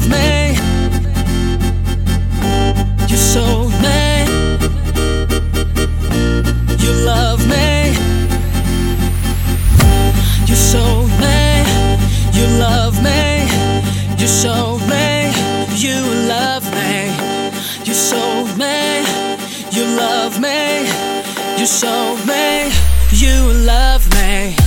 of me. You sold me. You love me. You sold me. You love me. You sold me. You love me. You sold me. You love me. You sold me. You love me.